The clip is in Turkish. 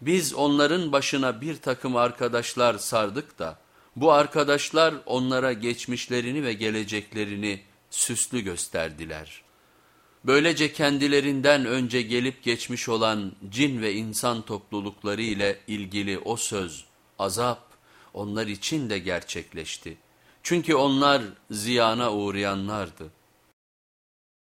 Biz onların başına bir takım arkadaşlar sardık da bu arkadaşlar onlara geçmişlerini ve geleceklerini süslü gösterdiler. Böylece kendilerinden önce gelip geçmiş olan cin ve insan toplulukları ile ilgili o söz, azap onlar için de gerçekleşti. Çünkü onlar ziyana uğrayanlardı.